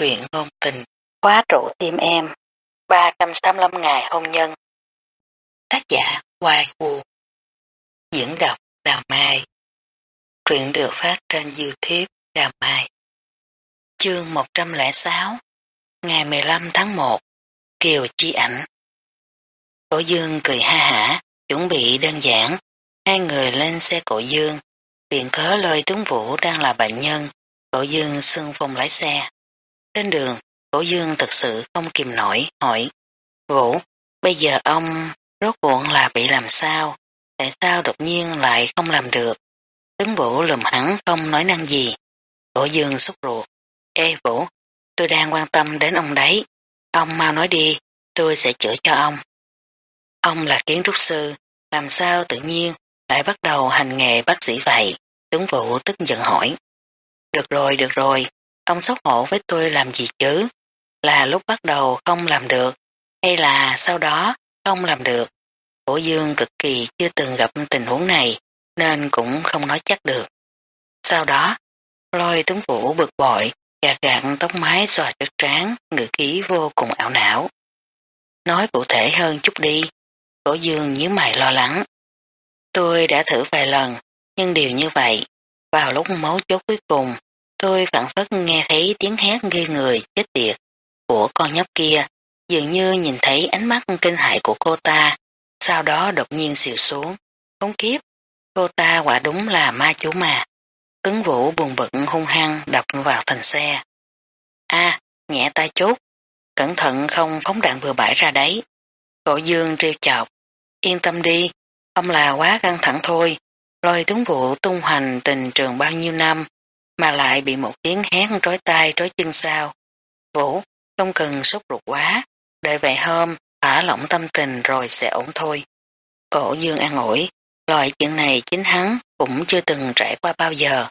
truyện ngôn tình, khóa trụ tim em, 385 ngày hôn nhân. Tác giả Hoài Vũ Diễn đọc Đào Mai Truyện được phát trên Youtube Đào Mai Chương 106 Ngày 15 tháng 1 Kiều Chi Ảnh Cổ Dương cười ha hả, chuẩn bị đơn giản. Hai người lên xe cổ Dương, viện cớ lôi tướng vũ đang là bệnh nhân. Cổ Dương xưng phong lái xe. Trên đường, cổ dương thật sự không kìm nổi, hỏi, Vũ, bây giờ ông rốt cuộn là bị làm sao? Tại sao đột nhiên lại không làm được? Tướng Vũ lùm hắn không nói năng gì. Cổ dương xúc ruột. Ê Vũ, tôi đang quan tâm đến ông đấy. Ông mau nói đi, tôi sẽ chữa cho ông. Ông là kiến trúc sư, làm sao tự nhiên lại bắt đầu hành nghề bác sĩ vậy? Tướng Vũ tức giận hỏi. Được rồi, được rồi, Ông xấu hổ với tôi làm gì chứ? Là lúc bắt đầu không làm được, hay là sau đó không làm được? Cổ dương cực kỳ chưa từng gặp tình huống này, nên cũng không nói chắc được. Sau đó, lôi tướng vũ bực bội, gạt gạt tóc mái xòa chất trán, ngữ khí vô cùng ảo não. Nói cụ thể hơn chút đi, cổ dương nhíu mày lo lắng. Tôi đã thử vài lần, nhưng điều như vậy, vào lúc mấu chốt cuối cùng, Tôi phản phất nghe thấy tiếng hét ghê người chết tiệt của con nhóc kia, dường như nhìn thấy ánh mắt kinh hại của cô ta, sau đó đột nhiên xìu xuống. Không kiếp, cô ta quả đúng là ma chú mà. Cứng vũ buồn bực hung hăng đập vào thành xe. a nhẹ tay chút, cẩn thận không phóng đạn vừa bãi ra đấy. Cổ dương trêu chọc, yên tâm đi, không là quá căng thẳng thôi, lôi tướng vụ tung hoành tình trường bao nhiêu năm, mà lại bị một tiếng hét trói tay trói chân sao. Vũ, không cần sốt ruột quá, đợi vài hôm, thả lỏng tâm tình rồi sẽ ổn thôi. Cổ dương an ủi, loại chuyện này chính hắn cũng chưa từng trải qua bao giờ.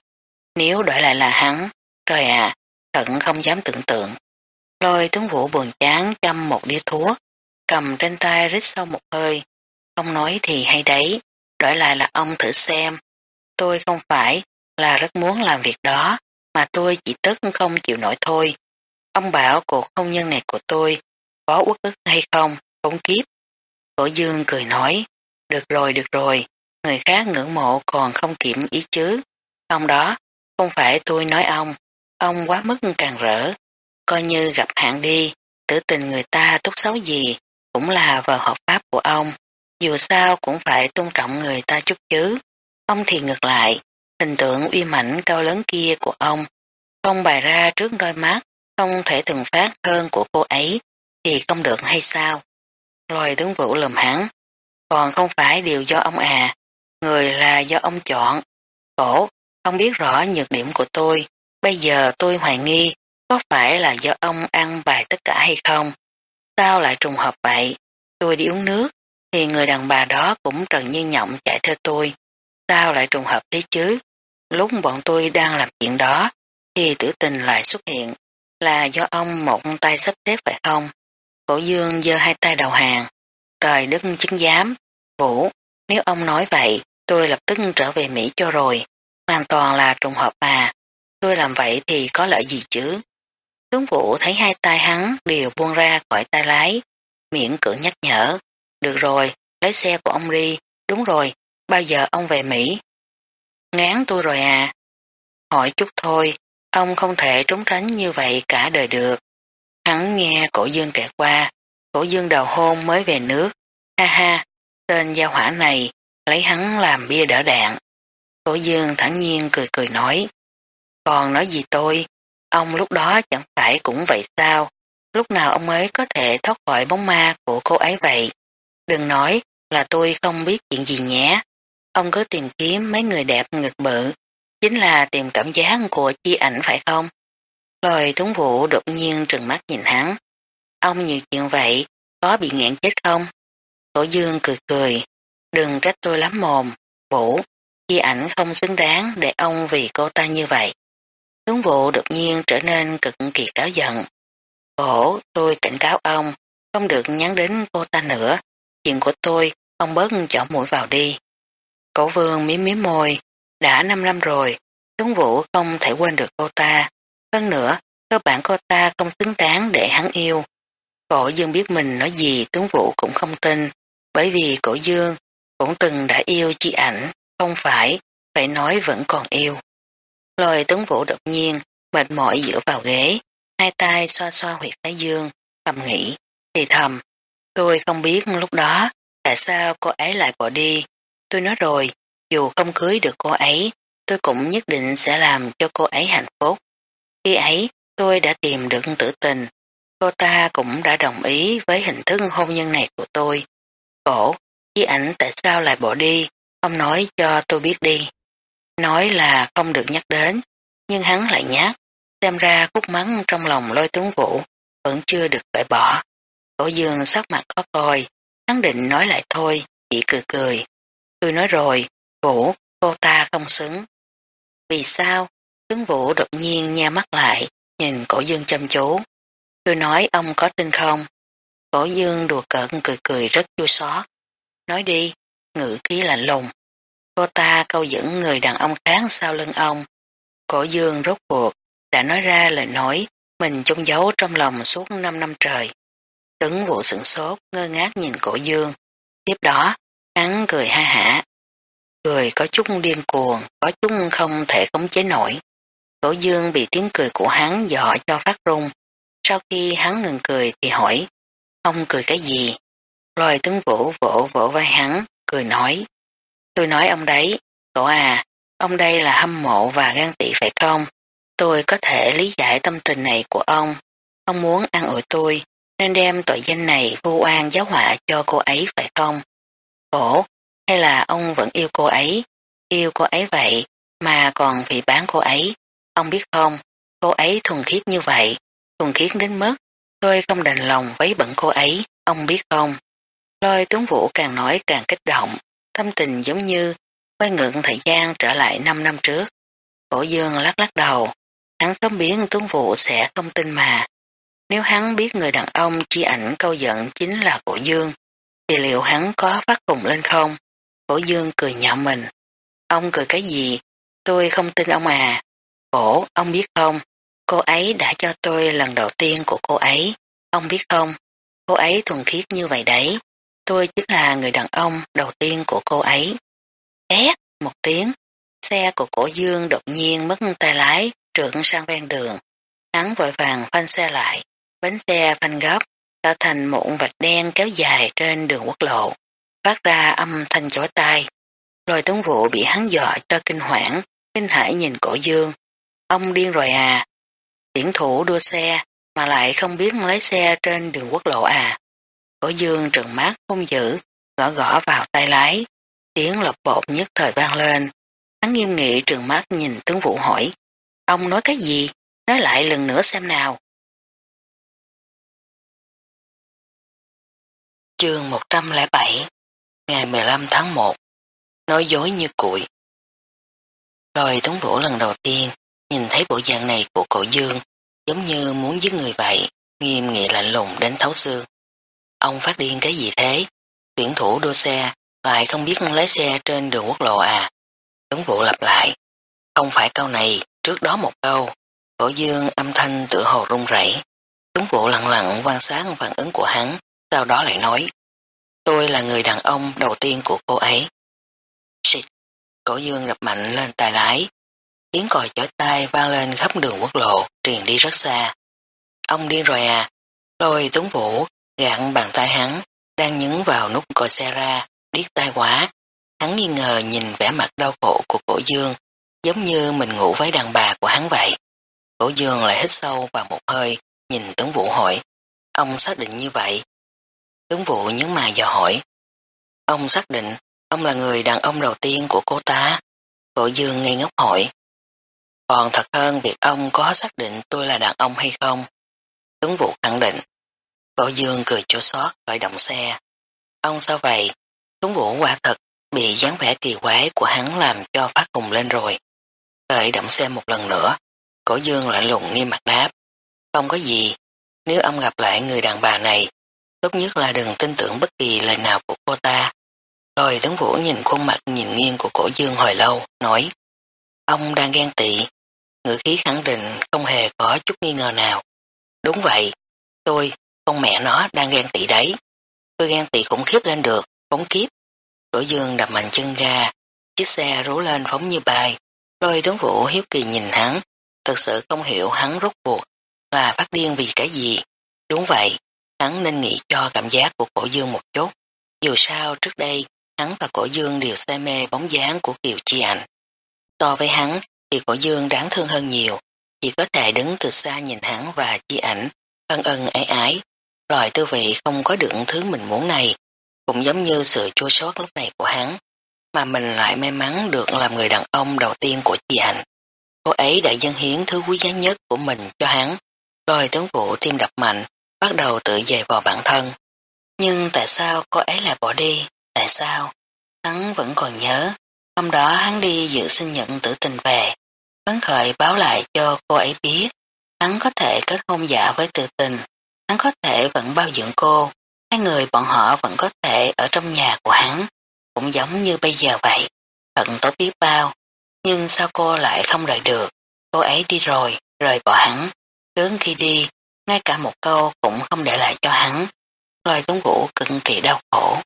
Nếu đổi lại là hắn, trời ạ, thận không dám tưởng tượng. Lôi tướng vũ buồn chán châm một đĩa thuốc, cầm trên tay rít sâu một hơi. Không nói thì hay đấy, đổi lại là ông thử xem. Tôi không phải là rất muốn làm việc đó, mà tôi chỉ tức không chịu nổi thôi. Ông bảo cuộc hôn nhân này của tôi có uất ức hay không, cũng kiếp. Cổ dương cười nói, được rồi, được rồi, người khác ngưỡng mộ còn không kiểm ý chứ. Ông đó, không phải tôi nói ông, ông quá mức càng rỡ. Coi như gặp hạn đi, tử tình người ta tốt xấu gì, cũng là vợ hợp pháp của ông. Dù sao cũng phải tôn trọng người ta chút chứ. Ông thì ngược lại, Hình tượng uy mảnh cao lớn kia của ông, không bày ra trước đôi mắt, không thể thường phát hơn của cô ấy, thì không được hay sao? Loài tướng vũ lầm hắn, còn không phải điều do ông à, người là do ông chọn. Cổ, không biết rõ nhược điểm của tôi, bây giờ tôi hoài nghi, có phải là do ông ăn bài tất cả hay không? Sao lại trùng hợp vậy? Tôi đi uống nước, thì người đàn bà đó cũng trần như nhộng chạy theo tôi. Sao lại trùng hợp thế chứ? Lúc bọn tôi đang làm chuyện đó, thì tử tình lại xuất hiện, là do ông một tay sắp xếp phải không? Cổ dương giơ hai tay đầu hàng. Trời đức chứng giám, Vũ, nếu ông nói vậy, tôi lập tức trở về Mỹ cho rồi. Hoàn toàn là trùng hợp mà. Tôi làm vậy thì có lợi gì chứ? Tướng Vũ thấy hai tay hắn đều buông ra khỏi tay lái, miệng cưỡng nhắc nhở. Được rồi, lấy xe của ông đi, đúng rồi, bao giờ ông về Mỹ? Ngán tôi rồi à? Hỏi chút thôi, ông không thể trốn tránh như vậy cả đời được. Hắn nghe cổ dương kể qua, cổ dương đầu hôn mới về nước. Ha ha, tên gia hỏa này lấy hắn làm bia đỡ đạn. Cổ dương thẳng nhiên cười cười nói. Còn nói gì tôi, ông lúc đó chẳng phải cũng vậy sao? Lúc nào ông ấy có thể thoát khỏi bóng ma của cô ấy vậy? Đừng nói là tôi không biết chuyện gì nhé. Ông cứ tìm kiếm mấy người đẹp ngực bự, chính là tìm cảm giác của chi ảnh phải không? Lôi tuấn vũ đột nhiên trừng mắt nhìn hắn. Ông nhiều chuyện vậy, có bị nghẹn chết không? Tổ dương cười cười, đừng trách tôi lắm mồm, vũ, chi ảnh không xứng đáng để ông vì cô ta như vậy. Tuấn vũ đột nhiên trở nên cực kỳ cáo giận. Cổ, tôi cảnh cáo ông, không được nhắn đến cô ta nữa. Chuyện của tôi, ông bớt chọn mũi vào đi. Cổ vương miếm miếm môi, đã 5 năm rồi, tướng Vũ không thể quên được cô ta. Hơn nữa, cơ bản cô ta không xứng đáng để hắn yêu. Cổ dương biết mình nói gì tướng vũ cũng không tin, bởi vì cổ dương cũng từng đã yêu chi ảnh, không phải, phải nói vẫn còn yêu. lời tướng vũ đột nhiên, mệt mỏi dựa vào ghế, hai tay xoa xoa huyệt thái dương, thầm nghĩ, thì thầm. Tôi không biết lúc đó tại sao cô ấy lại bỏ đi. Tôi nói rồi, dù không cưới được cô ấy, tôi cũng nhất định sẽ làm cho cô ấy hạnh phúc. Khi ấy, tôi đã tìm được tử tình. Cô ta cũng đã đồng ý với hình thức hôn nhân này của tôi. Cổ, với ảnh tại sao lại bỏ đi, ông nói cho tôi biết đi. Nói là không được nhắc đến, nhưng hắn lại nhắc, xem ra khúc mắng trong lòng lôi tuấn vũ vẫn chưa được cởi bỏ. Cổ dương sắc mặt khó coi, hắn định nói lại thôi, chỉ cười cười. Tôi nói rồi, Vũ, cô ta không xứng. Vì sao? Tướng Vũ đột nhiên nha mắt lại, nhìn cổ dương chăm chú. Tôi nói ông có tin không? Cổ dương đùa cợt cười cười rất chua xót. Nói đi, ngữ khí lạnh lùng. Cô ta câu dẫn người đàn ông khác sau lưng ông. Cổ dương rốt cuộc, đã nói ra lời nói mình trông giấu trong lòng suốt 5 năm trời. tướng vụ sửng sốt, ngơ ngác nhìn cổ dương. Tiếp đó, hắn cười ha hả. Cười có chút điên cuồng, có chút không thể khống chế nổi. Cổ dương bị tiếng cười của hắn dọ cho phát rung. Sau khi hắn ngừng cười thì hỏi, ông cười cái gì? Lôi tướng vũ vỗ vỗ vai hắn, cười nói. Tôi nói ông đấy, tổ à, ông đây là hâm mộ và gan tị phải không? Tôi có thể lý giải tâm tình này của ông. Ông muốn ăn ủi tôi, nên đem tội danh này vu oan giáo họa cho cô ấy phải không? Cổ hay là ông vẫn yêu cô ấy? Yêu cô ấy vậy, mà còn vì bán cô ấy. Ông biết không, cô ấy thuần khiết như vậy, thuần khiết đến mức tôi không đành lòng với bẩn cô ấy, ông biết không? Lôi tướng vũ càng nói càng kích động, tâm tình giống như quay ngượng thời gian trở lại 5 năm trước. Cổ dương lắc lắc đầu, hắn sớm biến tướng vũ sẽ không tin mà. Nếu hắn biết người đàn ông chi ảnh câu giận chính là cổ dương, thì liệu hắn có phát cùng lên không? Cổ dương cười nhạo mình. Ông cười cái gì? Tôi không tin ông à. Cổ, ông biết không? Cô ấy đã cho tôi lần đầu tiên của cô ấy. Ông biết không? Cô ấy thuần khiết như vậy đấy. Tôi chính là người đàn ông đầu tiên của cô ấy. Ét, một tiếng, xe của cổ dương đột nhiên mất tay lái, trượt sang ven đường. Hắn vội vàng phanh xe lại, bánh xe phanh gấp, tạo thành một vạch đen kéo dài trên đường quốc lộ, phát ra âm thanh chói tai. Rồi tướng vụ bị hắn dọa cho kinh hoảng, kinh hãi nhìn cổ dương. Ông điên rồi à? Tiễn thủ đua xe, mà lại không biết lấy xe trên đường quốc lộ à? Cổ dương trừng mắt không giữ, gõ gõ vào tay lái. Tiếng lọc bột nhất thời vang lên. Hắn nghiêm nghị trừng mắt nhìn tướng vụ hỏi. Ông nói cái gì? Nói lại lần nữa xem nào. Chương 107 Ngày 15 tháng 1 Nói dối như cuội Rồi Tuấn Vũ lần đầu tiên nhìn thấy bộ dạng này của cổ dương giống như muốn giết người vậy, nghiêm nghị lạnh lùng đến thấu xương. Ông phát điên cái gì thế? Tuyển thủ đua xe lại không biết lái xe trên đường quốc lộ à? Tuấn Vũ lặp lại. Không phải câu này, trước đó một câu. Cổ dương âm thanh tự hồ run rẩy. Tuấn Vũ lặng lặng quan sát phản ứng của hắn, sau đó lại nói. Tôi là người đàn ông đầu tiên của cô ấy. Xịt, cổ dương đập mạnh lên tay lái. Tiếng còi chói tai vang lên khắp đường quốc lộ, truyền đi rất xa. Ông điên rồi à? Rồi Tuấn Vũ gạn bàn tay hắn, đang nhấn vào nút còi xe ra, điếc tai quá. Hắn nghi ngờ nhìn vẻ mặt đau khổ của cổ dương, giống như mình ngủ với đàn bà của hắn vậy. Cổ dương lại hít sâu vào một hơi, nhìn Tuấn Vũ hỏi, ông xác định như vậy. Tướng Vũ nhấn mày dò hỏi, ông xác định ông là người đàn ông đầu tiên của cô ta. Cổ dương ngây ngốc hỏi, còn thật hơn việc ông có xác định tôi là đàn ông hay không. Tướng Vũ khẳng định, Cổ dương cười chua xót khởi động xe. Ông sao vậy? tướng Vũ quả thật bị dáng vẻ kỳ quái của hắn làm cho phát cùng lên rồi. Khởi động xe một lần nữa, cổ dương lại lùng nghiêm mặt đáp. Không có gì, nếu ông gặp lại người đàn bà này, tốt nhất là đừng tin tưởng bất kỳ lời nào của cô ta. Rồi tướng Vũ nhìn khuôn mặt nhìn nghiêng của cổ dương hồi lâu, nói Ông đang ghen tị. ngữ khí khẳng định không hề có chút nghi ngờ nào. Đúng vậy, tôi, con mẹ nó đang ghen tị đấy. Tôi ghen tị khủng khiếp lên được, phóng kiếp. Cổ dương đập mạnh chân ra, chiếc xe rú lên phóng như bay. Lôi tướng vũ hiếu kỳ nhìn hắn, thật sự không hiểu hắn rút cuộc là phát điên vì cái gì. Đúng vậy, hắn nên nghĩ cho cảm giác của cổ dương một chút. Dù sao trước đây, hắn và cổ dương đều say mê bóng dáng của Kiều Chi Ảnh. So với hắn thì cổ dương đáng thương hơn nhiều, chỉ có thể đứng từ xa nhìn hắn và Chi Ảnh, ân ân ái ái. Loại tư vị không có được thứ mình muốn này, cũng giống như sự chua sót lúc này của hắn, mà mình lại may mắn được làm người đàn ông đầu tiên của Chi Ảnh. Cô ấy đã dâng hiến thứ quý giá nhất của mình cho hắn, rồi tướng vụ tim đập mạnh, bắt đầu tự dày vào bản thân. Nhưng tại sao cô ấy lại bỏ đi? Tại sao? Hắn vẫn còn nhớ. Hôm đó hắn đi dự sinh nhận tử tình về. Phấn khởi báo lại cho cô ấy biết. Hắn có thể kết hôn giả với tự tình. Hắn có thể vẫn bao dưỡng cô. Hai người bọn họ vẫn có thể ở trong nhà của hắn. Cũng giống như bây giờ vậy. Thật tốt biết bao. Nhưng sao cô lại không đợi được? Cô ấy đi rồi, rời bỏ hắn. Đến khi đi, ngay cả một câu cũng không để lại cho hắn. Loài tuấn vũ cực kỳ đau khổ.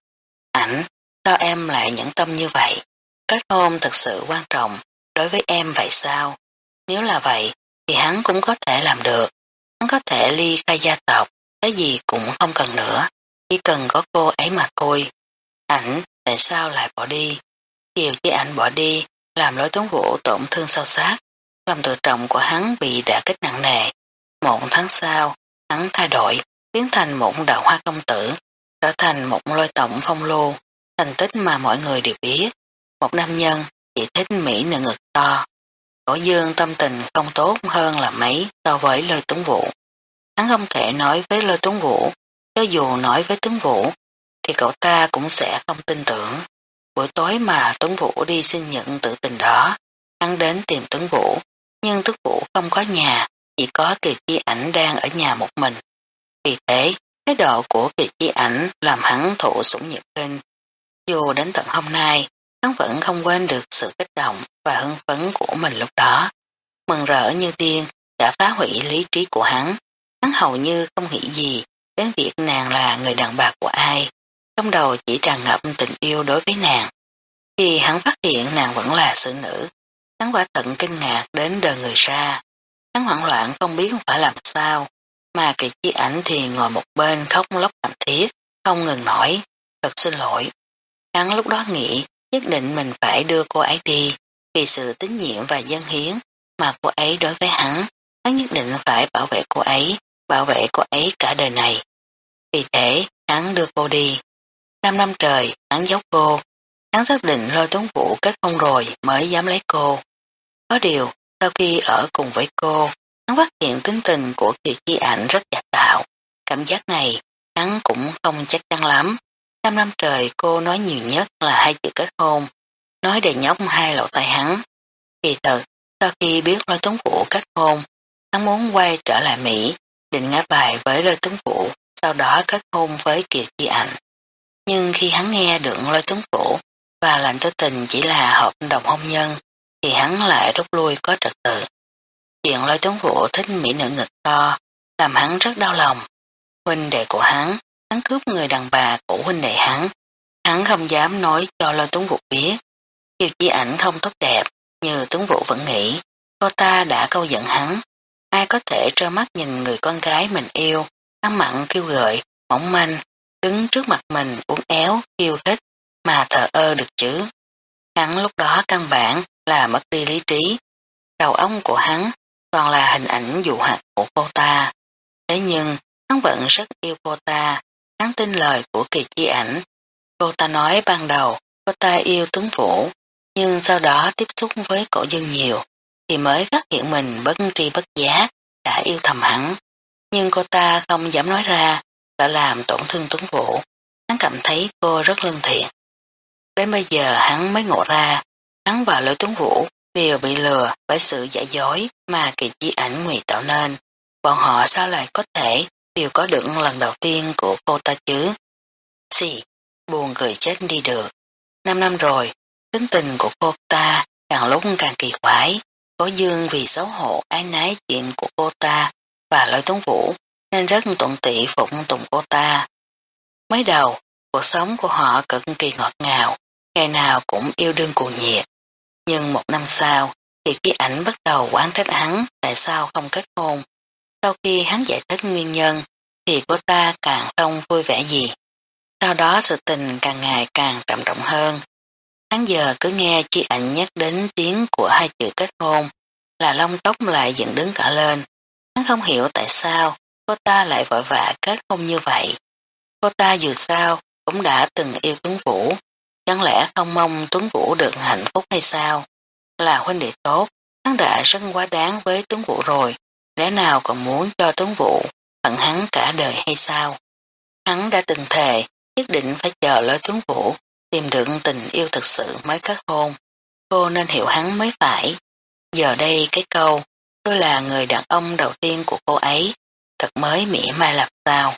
Ảnh, sao em lại nhẫn tâm như vậy? Kết hôn thật sự quan trọng đối với em vậy sao? Nếu là vậy, thì hắn cũng có thể làm được. Hắn có thể ly khai gia tộc, cái gì cũng không cần nữa. Chỉ cần có cô ấy mà thôi. Ảnh, tại sao lại bỏ đi? Chiều chi ảnh bỏ đi, làm lối tuấn vũ tổn thương sâu sắc. Lòng tự trọng của hắn bị đả kích nặng nề. Một tháng sau, hắn thay đổi, biến thành một đạo hoa công tử, trở thành một lôi tổng phong lô, thành tích mà mọi người đều biết. Một nam nhân chỉ thích Mỹ nữ ngực to. Cổ dương tâm tình không tốt hơn là mấy so với lôi tuấn vũ. Hắn không thể nói với lôi tuấn vũ, cho dù nói với tuấn vũ, thì cậu ta cũng sẽ không tin tưởng. Buổi tối mà Tuấn Vũ đi xin nhận tự tình đó, hắn đến tìm Tuấn Vũ, nhưng Tuấn Vũ không có nhà, chỉ có kỳ chi ảnh đang ở nhà một mình. Vì thế, thái độ của kỳ chi ảnh làm hắn thụ sủng nhiệt kinh. Dù đến tận hôm nay, hắn vẫn không quên được sự kích động và hưng phấn của mình lúc đó. Mừng rỡ như điên đã phá hủy lý trí của hắn. Hắn hầu như không nghĩ gì đến việc nàng là người đàn bà của ai. Trong đầu chỉ tràn ngập tình yêu đối với nàng. Khi hắn phát hiện nàng vẫn là sự nữ, hắn quả tận kinh ngạc đến đời người ra. Hắn hoảng loạn không biết phải làm sao, mà kỳ chi ảnh thì ngồi một bên khóc lóc thảm thiết, không ngừng nổi, thật xin lỗi. Hắn lúc đó nghĩ nhất định mình phải đưa cô ấy đi, vì sự tín nhiệm và dân hiến mà cô ấy đối với hắn, hắn nhất định phải bảo vệ cô ấy, bảo vệ cô ấy cả đời này. Vì thế, hắn đưa cô đi. Năm năm trời, hắn giấu cô, hắn xác định lôi tuấn vũ kết hôn rồi mới dám lấy cô. Có điều, sau khi ở cùng với cô, hắn phát hiện tính tình của Kiều Chi Ảnh rất giả tạo. Cảm giác này, hắn cũng không chắc chắn lắm. Năm năm trời cô nói nhiều nhất là hai chữ kết hôn, nói để nhóc hai lỗ tai hắn. Kỳ thật, sau khi biết lôi tuấn vũ kết hôn, hắn muốn quay trở lại Mỹ, định ngã bài với lôi tuấn vũ, sau đó kết hôn với Kiều Chi Ảnh. Nhưng khi hắn nghe được lôi tuấn vũ và lạnh tư tình chỉ là hợp đồng hôn nhân, thì hắn lại rút lui có trật tự. Chuyện lôi tuấn vũ thích mỹ nữ ngực to, làm hắn rất đau lòng. Huynh đệ của hắn, hắn cướp người đàn bà của huynh đệ hắn. Hắn không dám nói cho lôi tuấn vũ biết. Kiều chi ảnh không tốt đẹp, như tuấn vũ vẫn nghĩ, cô ta đã câu giận hắn. Ai có thể trơ mắt nhìn người con gái mình yêu, ăn mặn kêu gợi, mỏng manh, đứng trước mặt mình uống éo, kêu khích, mà thờ ơ được chứ. Hắn lúc đó căn bản là mất đi lý trí. Đầu óc của hắn còn là hình ảnh dụ hoạt của cô ta. Thế nhưng, hắn vẫn rất yêu cô ta, hắn tin lời của kỳ chi ảnh. Cô ta nói ban đầu, cô ta yêu tuấn vũ, nhưng sau đó tiếp xúc với cổ dân nhiều, thì mới phát hiện mình bất tri bất giác, đã yêu thầm hắn. Nhưng cô ta không dám nói ra, sợ làm tổn thương tuấn vũ. Hắn cảm thấy cô rất lương thiện. Đến bây giờ hắn mới ngộ ra, hắn và lôi tuấn vũ đều bị lừa bởi sự giả dối mà kỳ chi ảnh ngụy tạo nên. Bọn họ sao lại có thể đều có được lần đầu tiên của cô ta chứ? Xì, buồn cười chết đi được. Năm năm rồi, tính tình của cô ta càng lúc càng kỳ quái. Cố Dương vì xấu hổ ái nái chuyện của cô ta và lôi tuấn vũ nên rất tuận tị phụng tùng cô ta. Mới đầu, cuộc sống của họ cực kỳ ngọt ngào, ngày nào cũng yêu đương cuồng nhiệt. Nhưng một năm sau, thì khi ảnh bắt đầu quán trách hắn tại sao không kết hôn. Sau khi hắn giải thích nguyên nhân, thì cô ta càng không vui vẻ gì. Sau đó sự tình càng ngày càng trầm trọng hơn. Hắn giờ cứ nghe chi ảnh nhắc đến tiếng của hai chữ kết hôn, là lông tóc lại dựng đứng cả lên. Hắn không hiểu tại sao cô ta lại vội vã kết hôn như vậy. Cô ta dù sao cũng đã từng yêu Tuấn Vũ, chẳng lẽ không mong Tuấn Vũ được hạnh phúc hay sao? Là huynh đệ tốt, hắn đã rất quá đáng với Tuấn Vũ rồi, lẽ nào còn muốn cho Tuấn Vũ hận hắn cả đời hay sao? Hắn đã từng thề, nhất định phải chờ lối Tuấn Vũ tìm được tình yêu thật sự mới kết hôn. Cô nên hiểu hắn mới phải. Giờ đây cái câu, tôi là người đàn ông đầu tiên của cô ấy, thật mới mỉa mai lập sao.